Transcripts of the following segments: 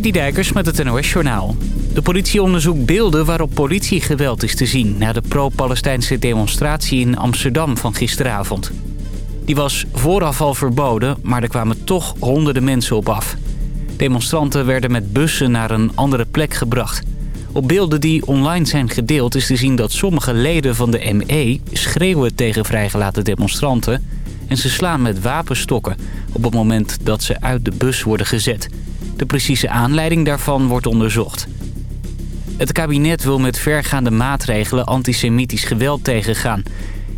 Dijkers met het NOS Journaal. De politie onderzoekt beelden waarop politiegeweld is te zien... na de pro-Palestijnse demonstratie in Amsterdam van gisteravond. Die was vooraf al verboden, maar er kwamen toch honderden mensen op af. Demonstranten werden met bussen naar een andere plek gebracht. Op beelden die online zijn gedeeld is te zien dat sommige leden van de ME... schreeuwen tegen vrijgelaten demonstranten... en ze slaan met wapenstokken op het moment dat ze uit de bus worden gezet... De precieze aanleiding daarvan wordt onderzocht. Het kabinet wil met vergaande maatregelen antisemitisch geweld tegengaan.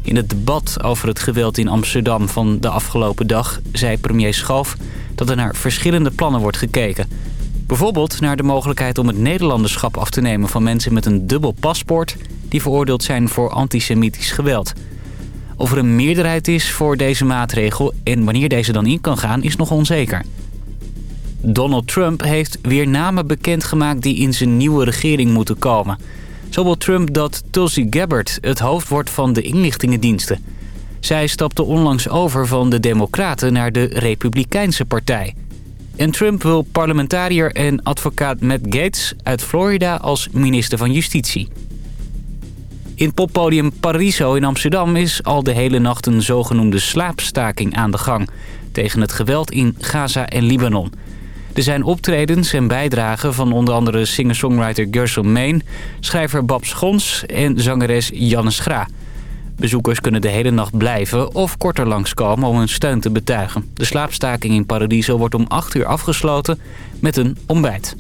In het debat over het geweld in Amsterdam van de afgelopen dag... zei premier Schoof dat er naar verschillende plannen wordt gekeken. Bijvoorbeeld naar de mogelijkheid om het Nederlanderschap af te nemen... van mensen met een dubbel paspoort die veroordeeld zijn voor antisemitisch geweld. Of er een meerderheid is voor deze maatregel en wanneer deze dan in kan gaan is nog onzeker. Donald Trump heeft weer namen bekendgemaakt die in zijn nieuwe regering moeten komen. Zo wil Trump dat Tulsi Gabbard het hoofd wordt van de inlichtingendiensten. Zij stapte onlangs over van de Democraten naar de Republikeinse partij. En Trump wil parlementariër en advocaat Matt Gates uit Florida als minister van Justitie. In poppodium Paradiso in Amsterdam is al de hele nacht een zogenoemde slaapstaking aan de gang... tegen het geweld in Gaza en Libanon... Er zijn optredens en bijdragen van onder andere singer-songwriter Gershon Main... schrijver Bab Schons en zangeres Janne Schra. Bezoekers kunnen de hele nacht blijven of korter langskomen om hun steun te betuigen. De slaapstaking in Paradiso wordt om 8 uur afgesloten met een ontbijt.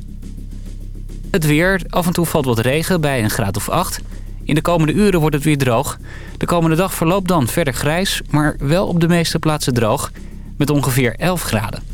Het weer, af en toe valt wat regen bij een graad of 8. In de komende uren wordt het weer droog. De komende dag verloopt dan verder grijs, maar wel op de meeste plaatsen droog... met ongeveer 11 graden.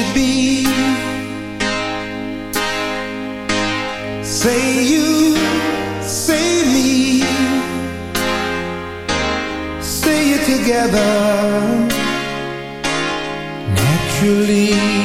Should be. Say you, say me, say it together naturally.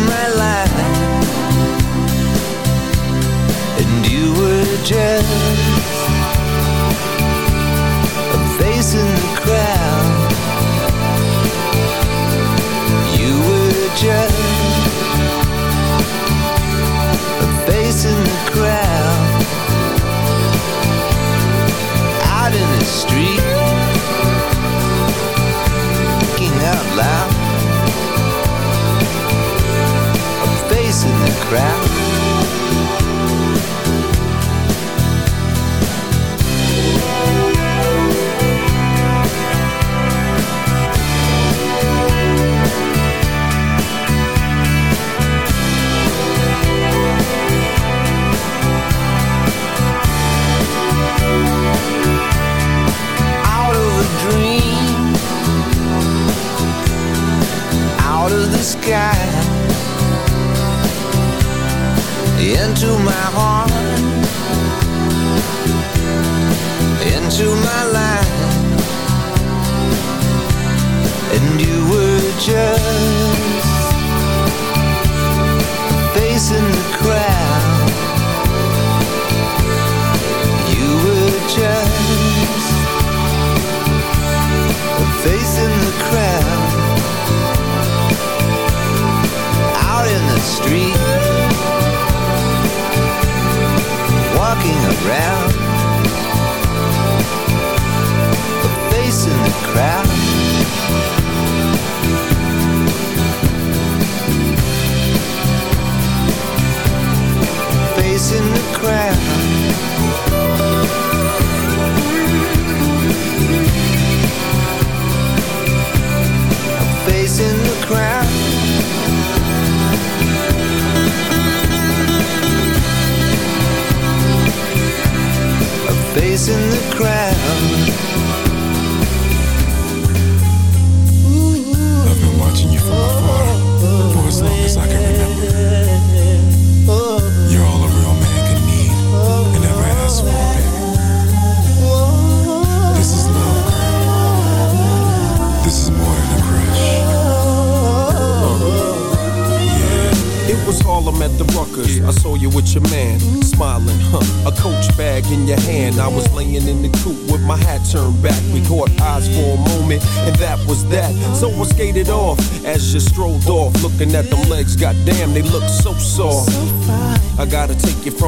My life, and you were just in the crowd out of a dream, out of the sky, into my heart, into my life, and you were just in the crowd. You were just the crowd. Out in the street Walking around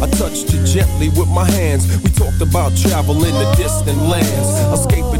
I touched you gently with my hands. We talked about travel in the distant lands, escaping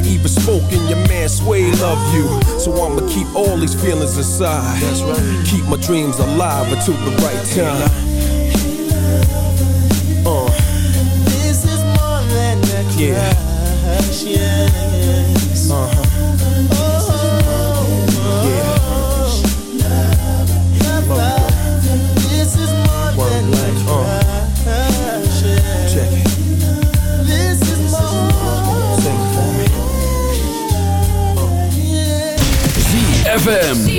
even spoke, and your man Sway love you. So I'ma keep all these feelings inside. That's right. Keep my dreams alive until the right time. Uh. This is more than a Yeah. crush, yeah, yes. Uh-huh. This ZFM.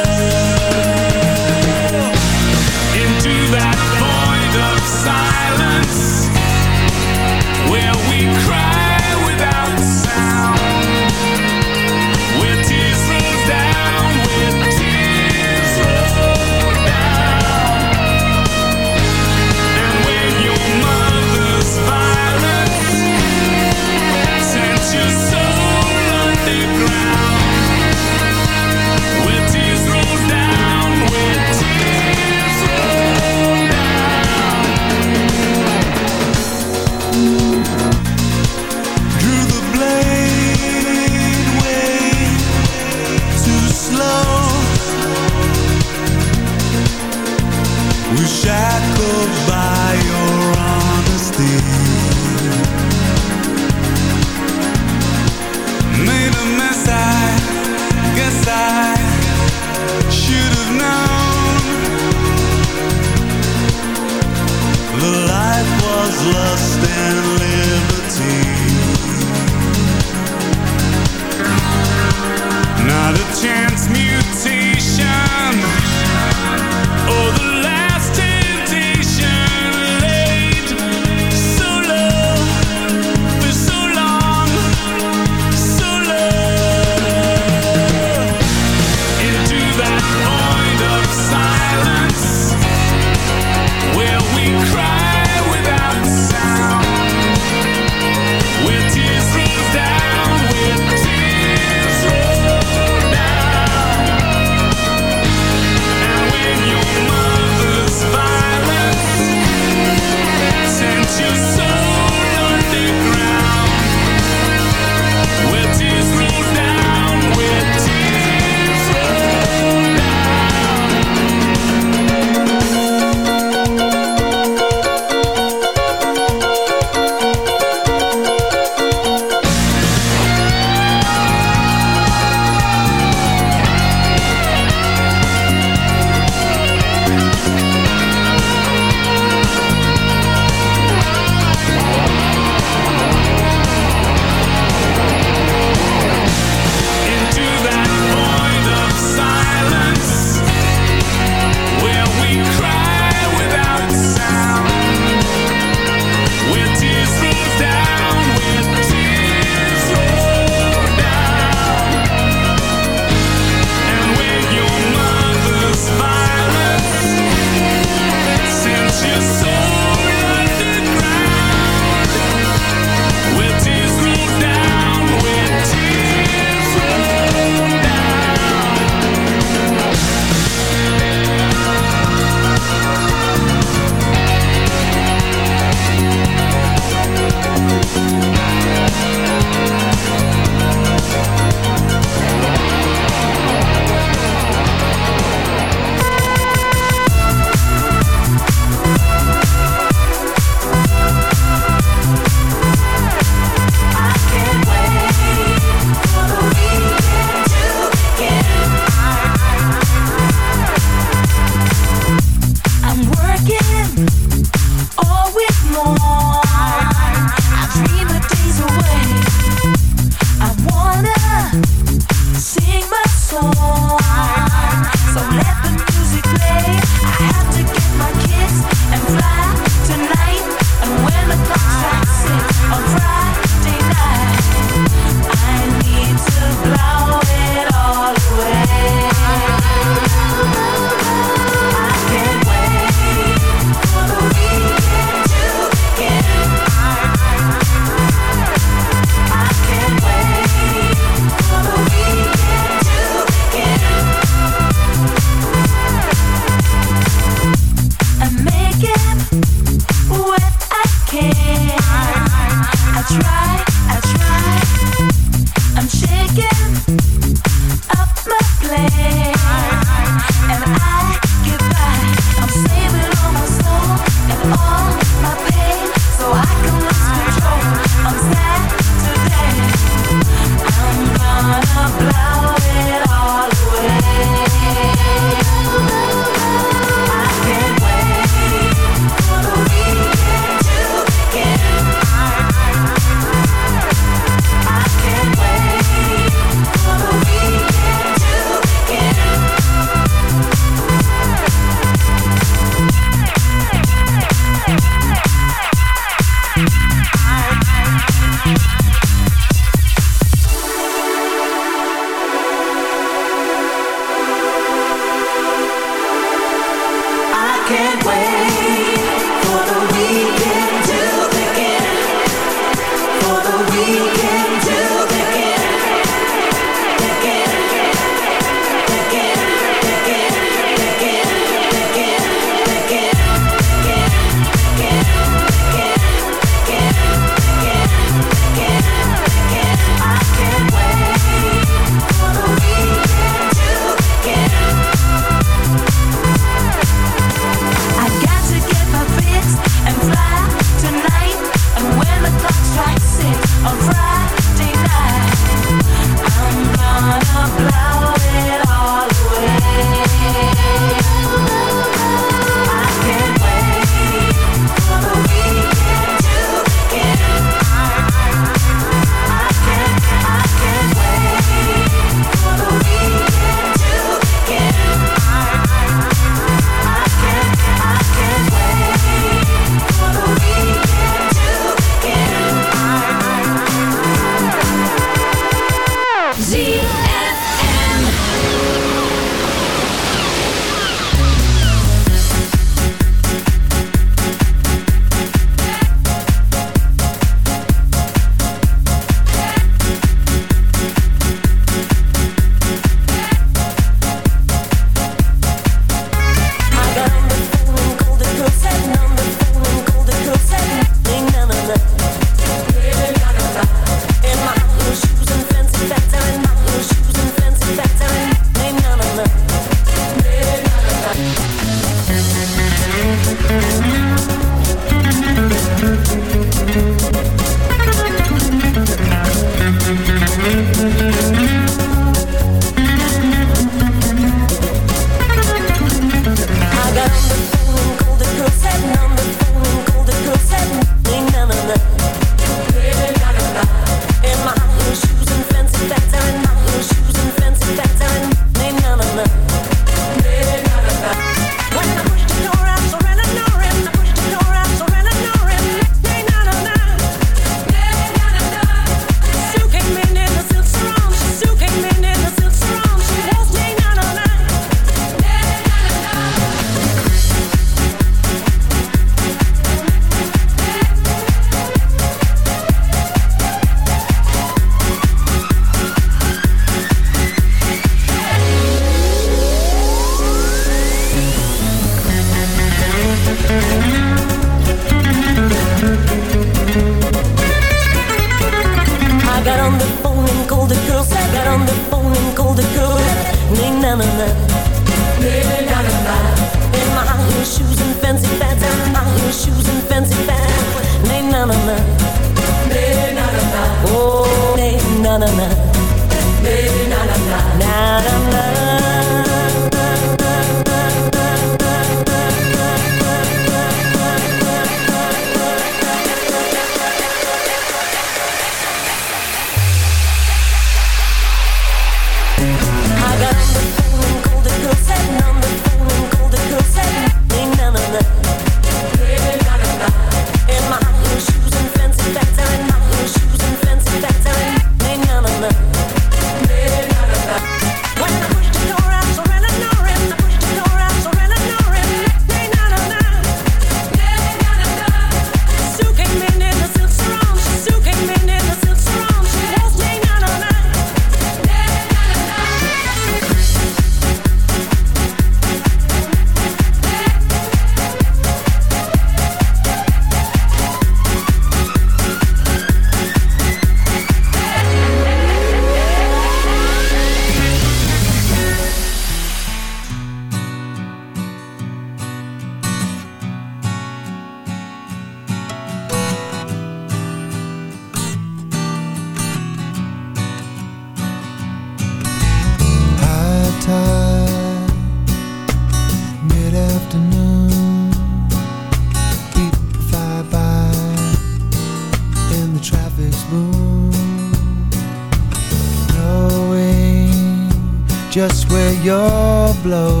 You're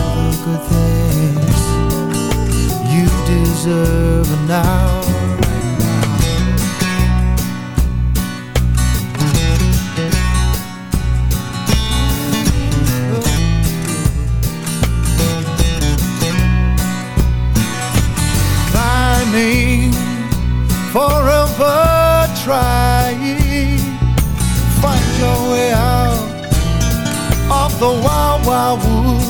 the good things you deserve now. Climbing, forever trying. Find your way out of the wild, wild wood.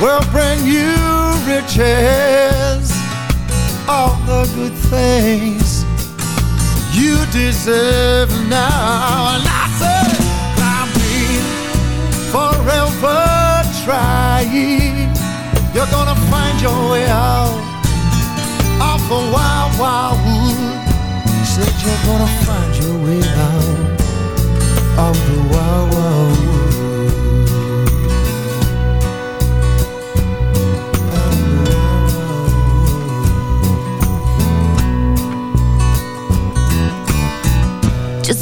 will bring you riches, all the good things you deserve now. And I say, I've forever trying. You're gonna find your way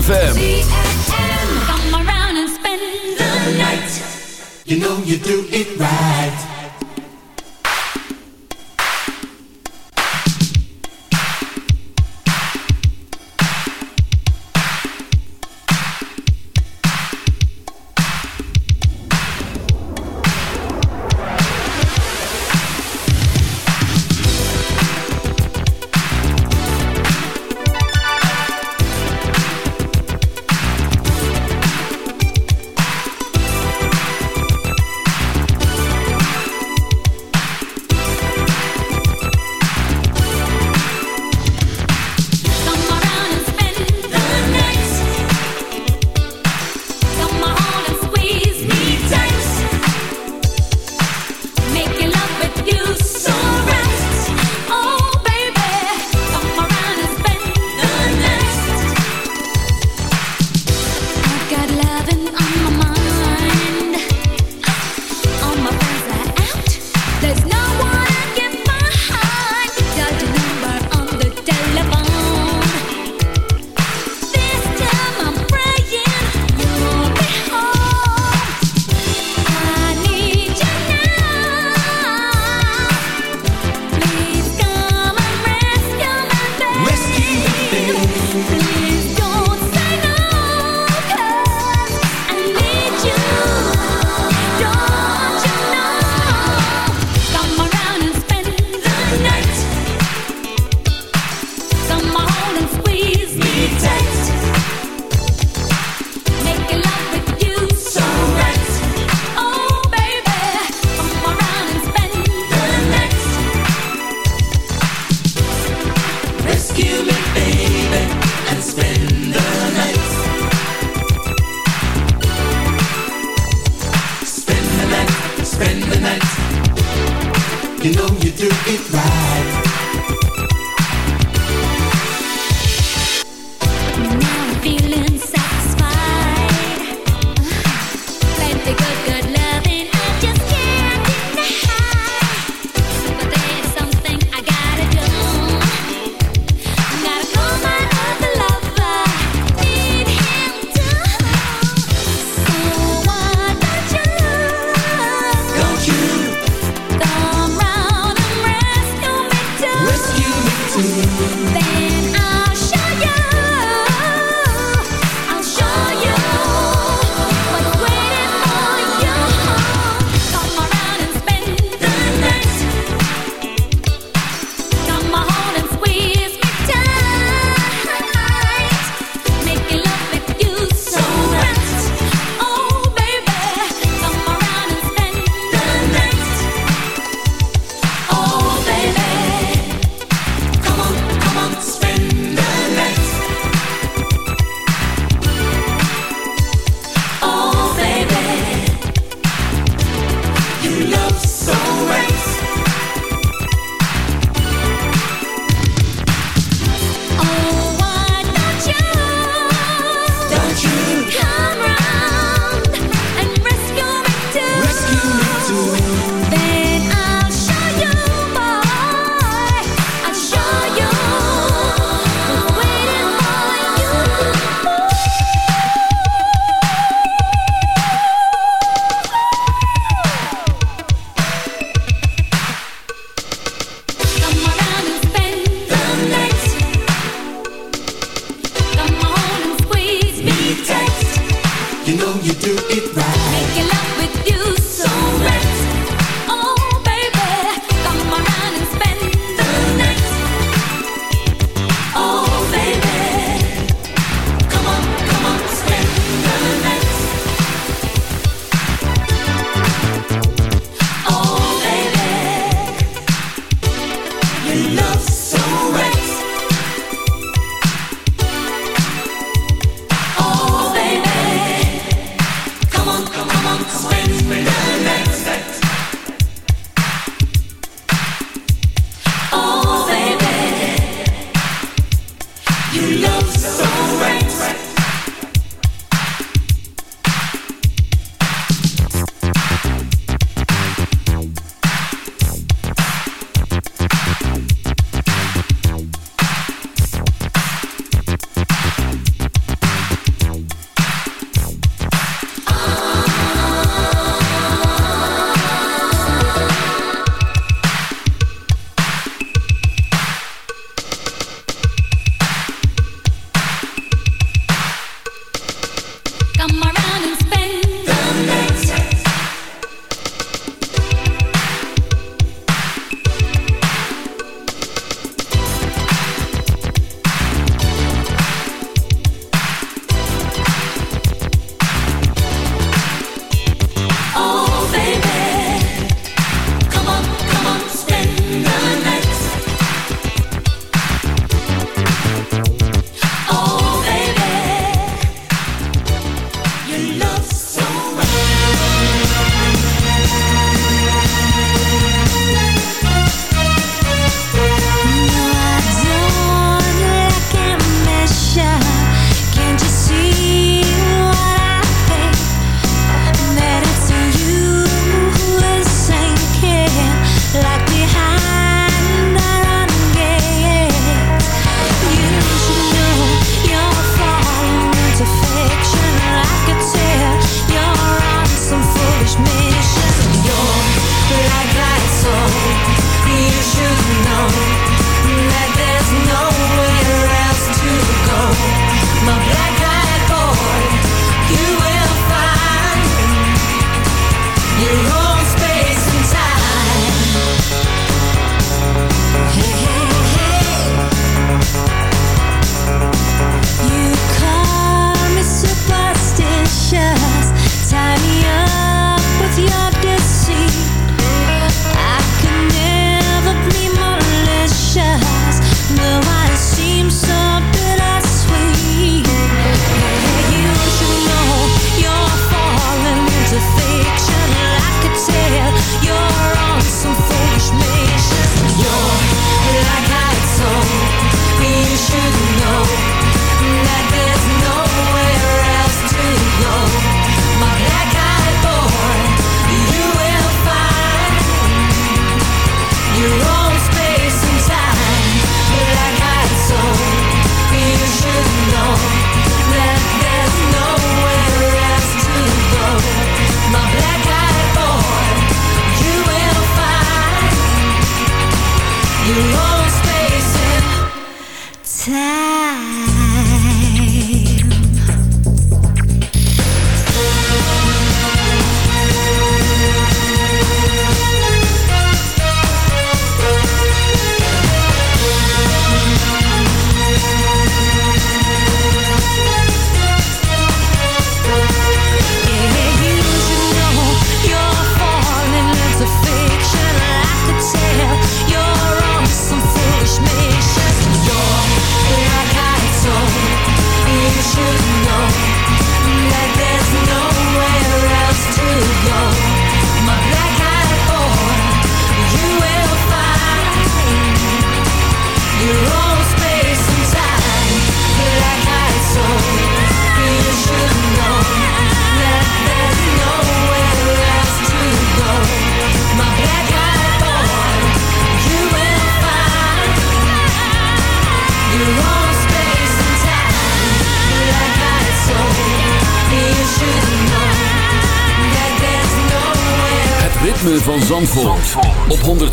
ZFM. Come around and spend the night. You know you do it right.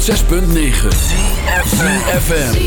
106.9 FM.